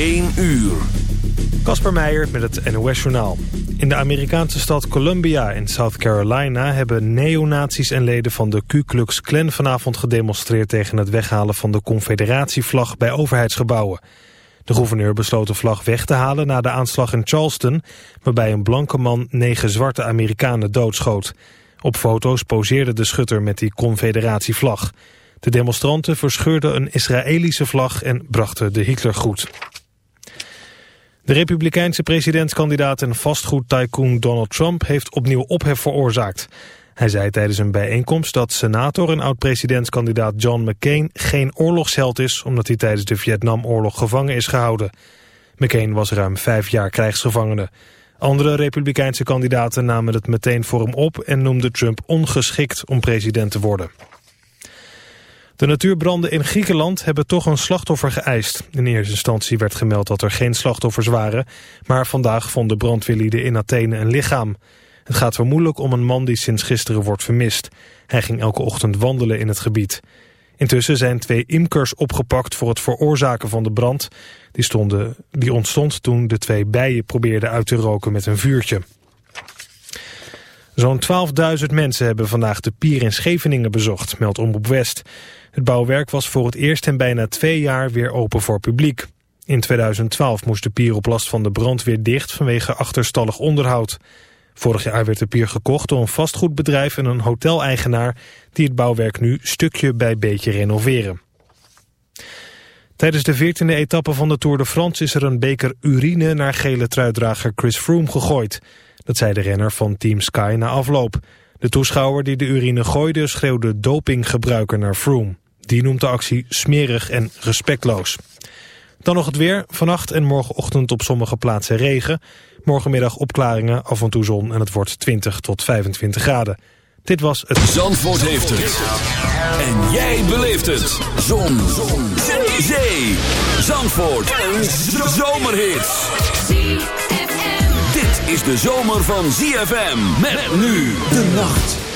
1 uur. Kasper Meijer met het NOS-journaal. In de Amerikaanse stad Columbia in South Carolina... hebben neonazies en leden van de Ku Klux Klan vanavond gedemonstreerd... tegen het weghalen van de confederatievlag bij overheidsgebouwen. De gouverneur besloot de vlag weg te halen na de aanslag in Charleston... waarbij een blanke man negen zwarte Amerikanen doodschoot. Op foto's poseerde de schutter met die confederatievlag. De demonstranten verscheurden een Israëlische vlag en brachten de Hitlergroet. De republikeinse presidentskandidaat en vastgoedtycoon Donald Trump heeft opnieuw ophef veroorzaakt. Hij zei tijdens een bijeenkomst dat senator en oud-presidentskandidaat John McCain geen oorlogsheld is... omdat hij tijdens de Vietnamoorlog gevangen is gehouden. McCain was ruim vijf jaar krijgsgevangene. Andere republikeinse kandidaten namen het meteen voor hem op... en noemden Trump ongeschikt om president te worden. De natuurbranden in Griekenland hebben toch een slachtoffer geëist. In eerste instantie werd gemeld dat er geen slachtoffers waren... maar vandaag vonden brandweerlieden in Athene een lichaam. Het gaat vermoedelijk om een man die sinds gisteren wordt vermist. Hij ging elke ochtend wandelen in het gebied. Intussen zijn twee imkers opgepakt voor het veroorzaken van de brand. Die, die ontstond toen de twee bijen probeerden uit te roken met een vuurtje. Zo'n 12.000 mensen hebben vandaag de pier in Scheveningen bezocht, meldt Omroep West. Het bouwwerk was voor het eerst in bijna twee jaar weer open voor publiek. In 2012 moest de pier op last van de brandweer dicht vanwege achterstallig onderhoud. Vorig jaar werd de pier gekocht door een vastgoedbedrijf en een hoteleigenaar... die het bouwwerk nu stukje bij beetje renoveren. Tijdens de 14e etappe van de Tour de France is er een beker urine naar gele truitdrager Chris Froome gegooid. Dat zei de renner van Team Sky na afloop. De toeschouwer die de urine gooide schreeuwde dopinggebruiker naar Froome. Die noemt de actie smerig en respectloos. Dan nog het weer. Vannacht en morgenochtend op sommige plaatsen regen. Morgenmiddag opklaringen, af en toe zon en het wordt 20 tot 25 graden. Dit was het... Zandvoort heeft het. En jij beleeft het. Zon. zon. Zee. Zee. Zandvoort. Een zomerhit. Dit is de zomer van ZFM. Met nu de nacht.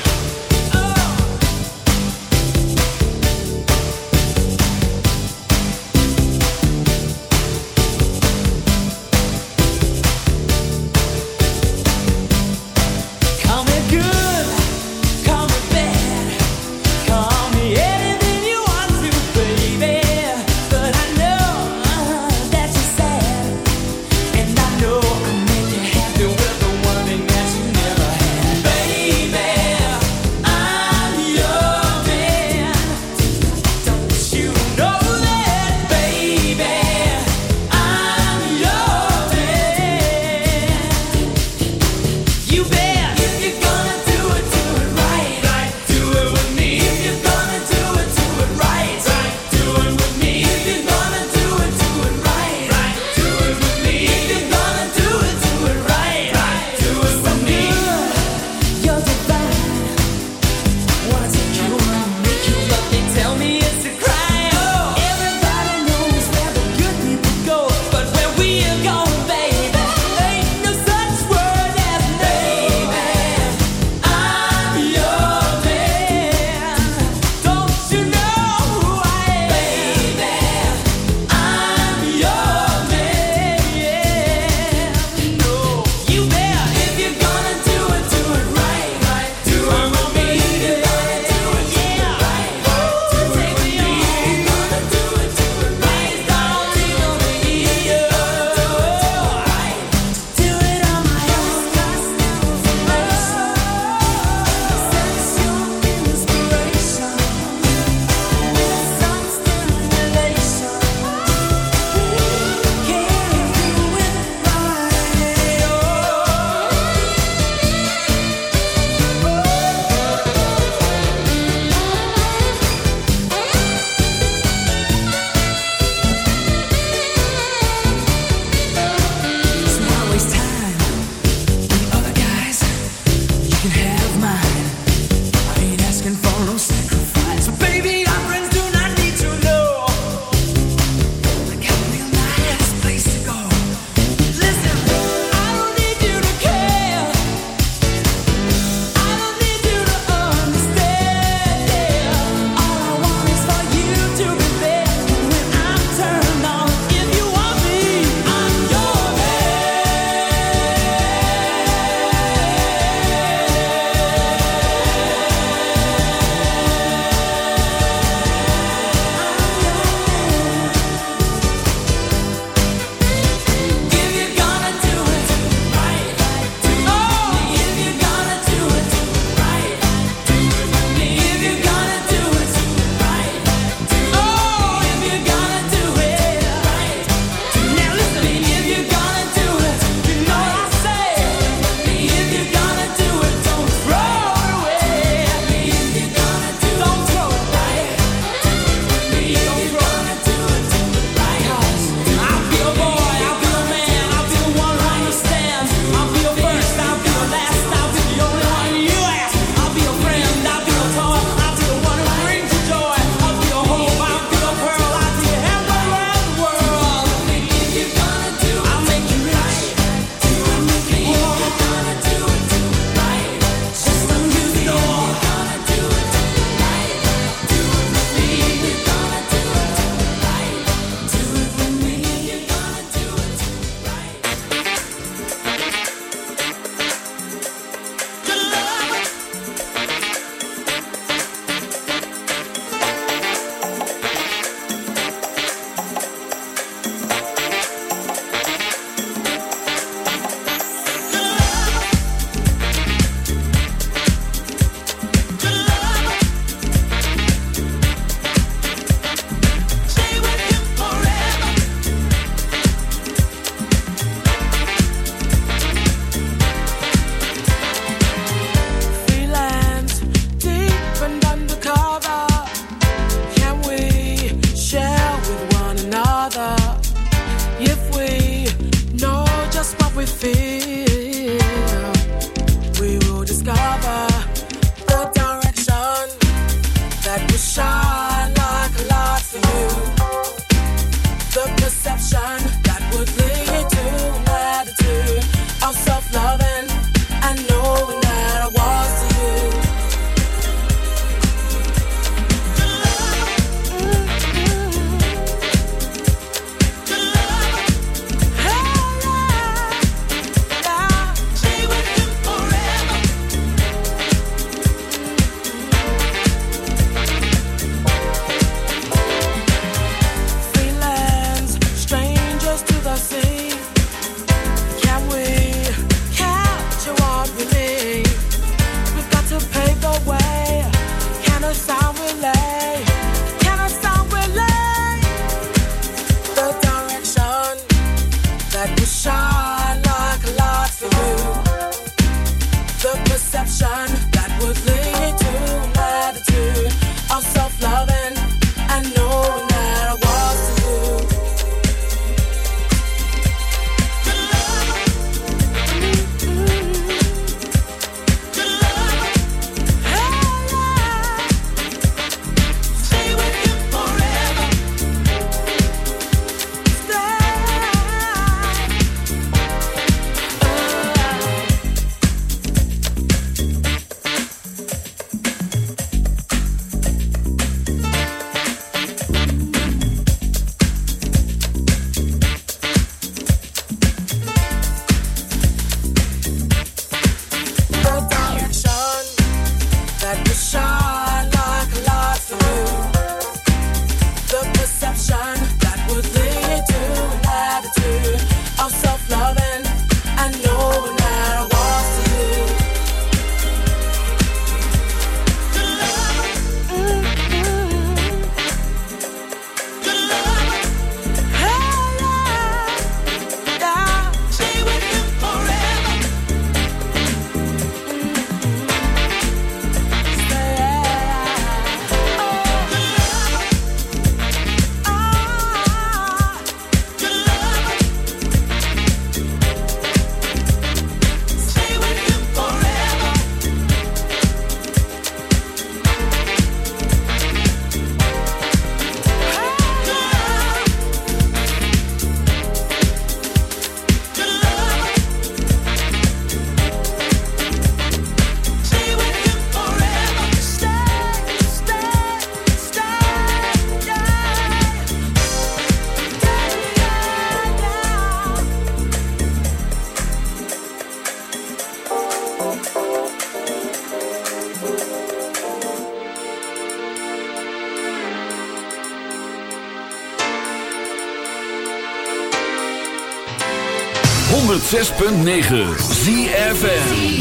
106.9 ZFN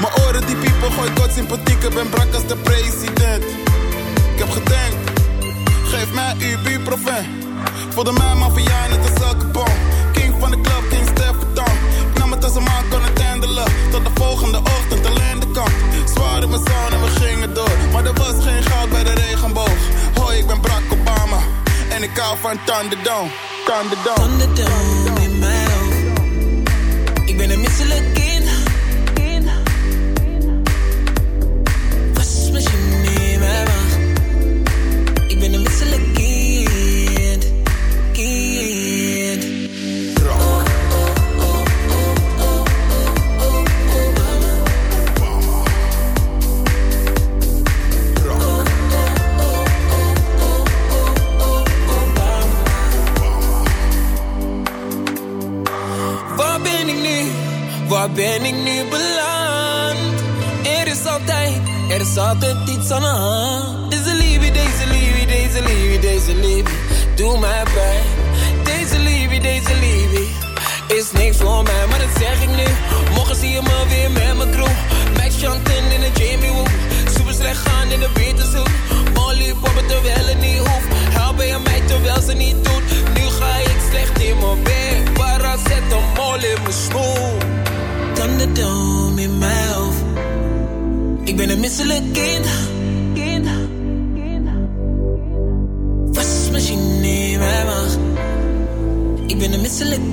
Maar oren die piepen, gooi kort sympathiek, ben brak als de president. Ik heb gedenkt, geef mij uw buurproven. Voelde mij maffia in het zakkenbom. King van de club, King Stefan. Ik nam het als een man kon het handelen. Tot de volgende ochtend alleen de kant. Zwaar in mijn zon en we gingen door. Maar er was geen goud bij de regenboog. Hoi, ik ben brak Obama. En ik hou van Thunderdome. Thunderdome. Thunderdome. Ik ben een misselijk altijd iets aan de hand. Deze liefie, deze liefie, deze liefie, deze liefie. Doe mij pijn. Deze liefie, deze liefie. Is niks voor mij, maar dat zeg ik nu. Morgen zie je me weer met mijn crew. Max Chanten in de Jamie Woo. Super slecht gaan in de Beterzoek. Molly poppen terwijl het niet hoeft. Helpen je mij terwijl ze niet doet. Nu ga ik slecht in mijn een mol in mijn smoel. In mijn hoofd. Ik ben een misselijk kind. Kind. Wasmachine in mijn maag. Ik ben een misselijk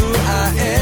who I am.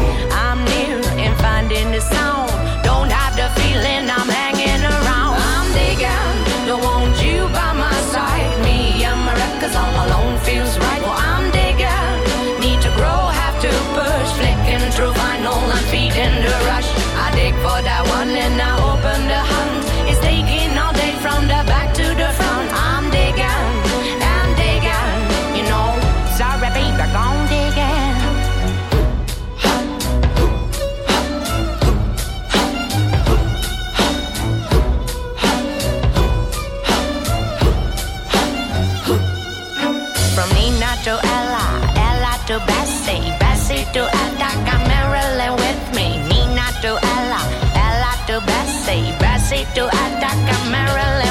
City to Atacama, Maryland.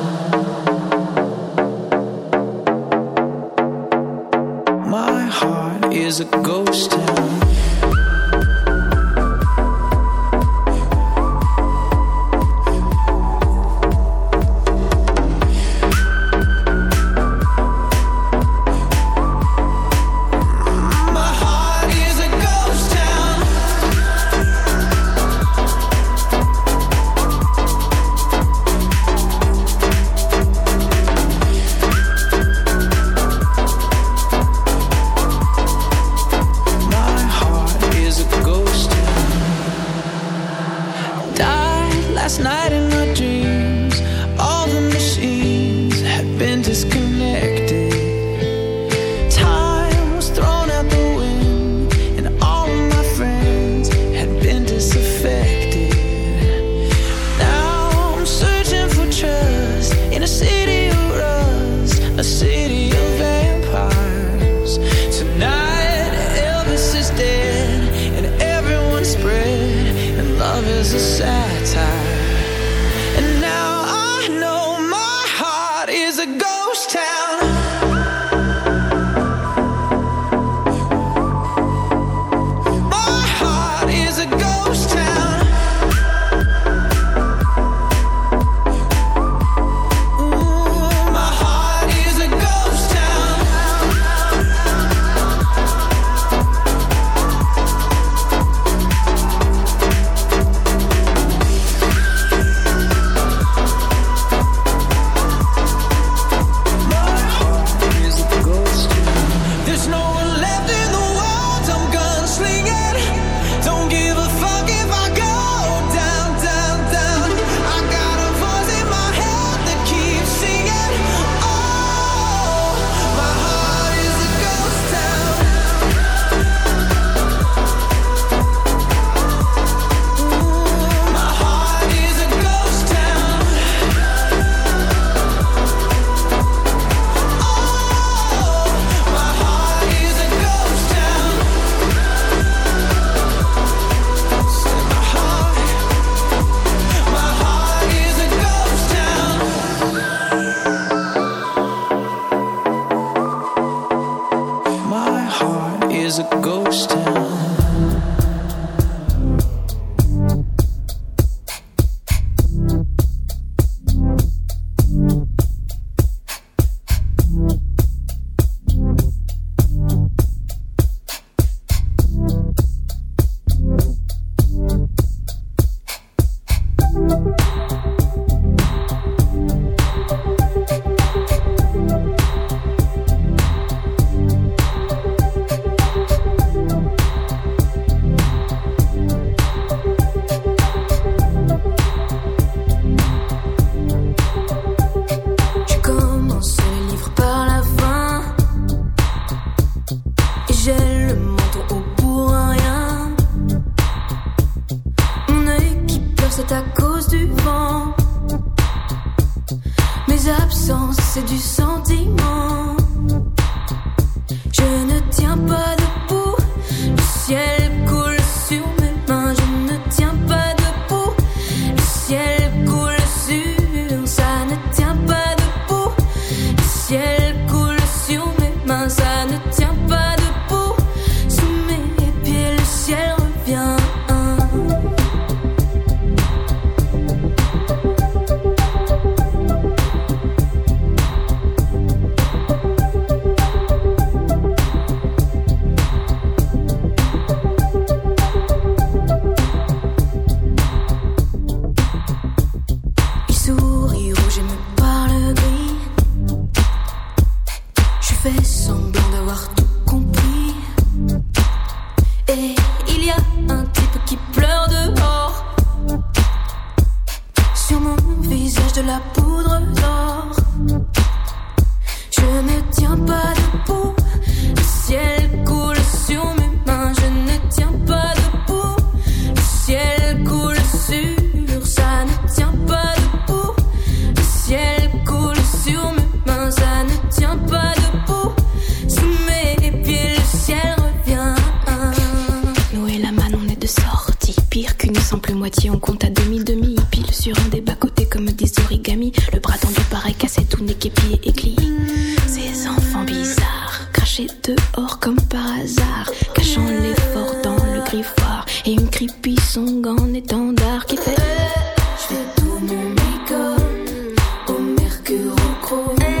Iraq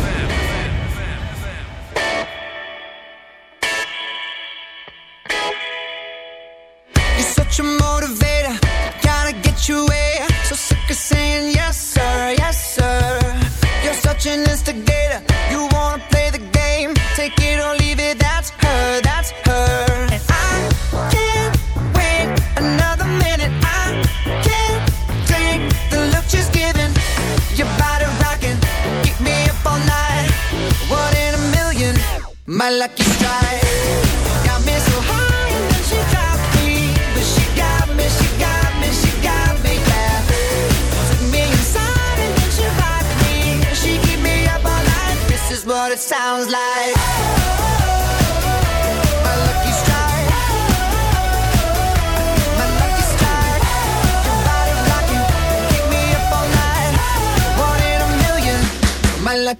quiero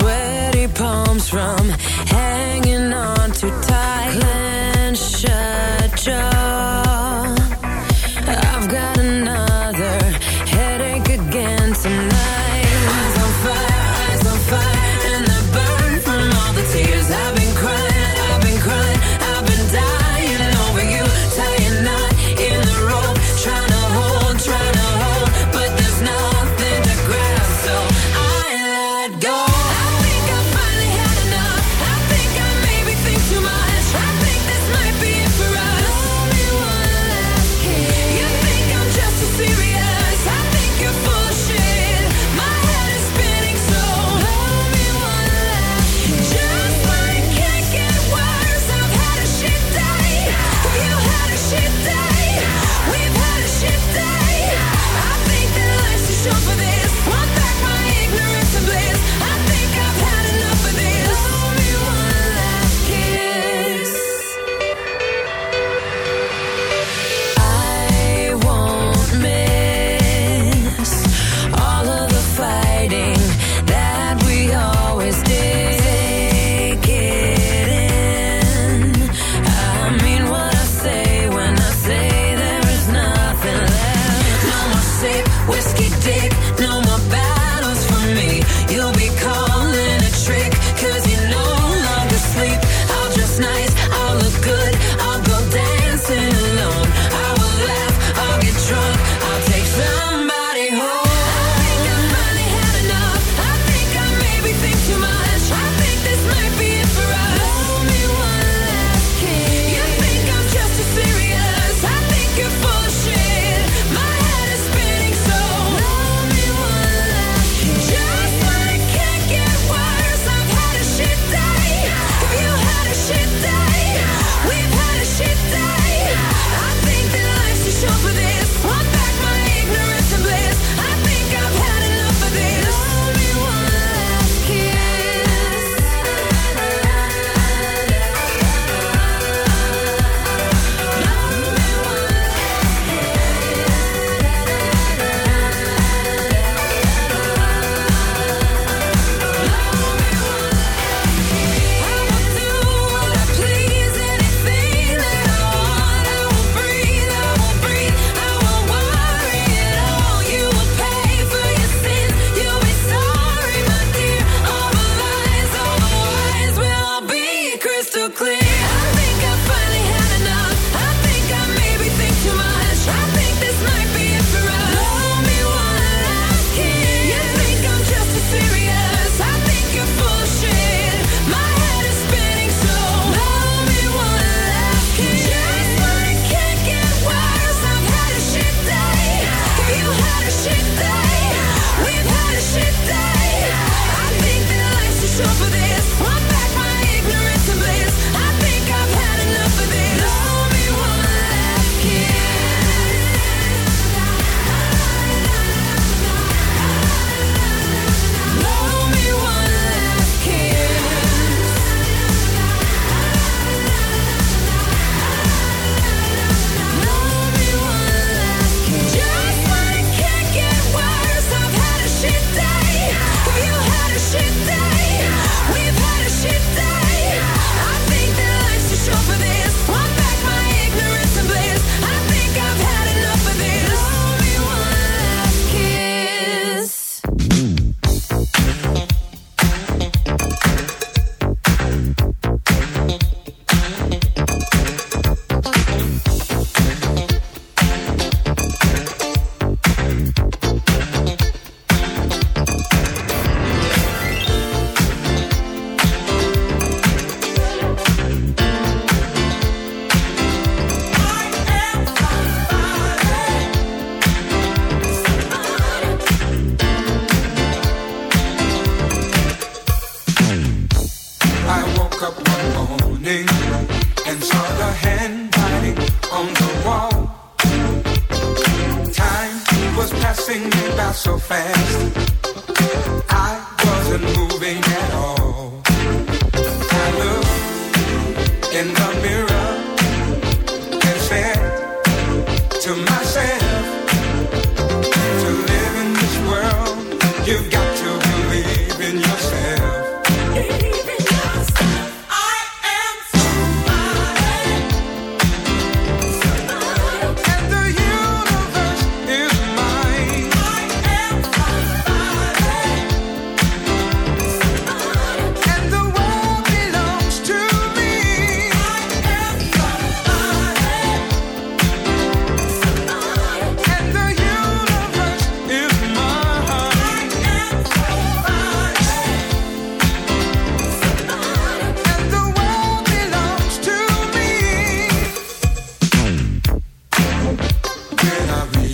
sweaty palms from hanging on too tight.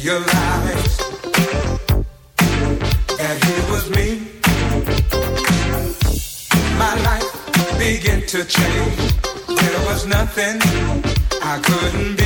realized that it was me. My life began to change. There was nothing I couldn't be.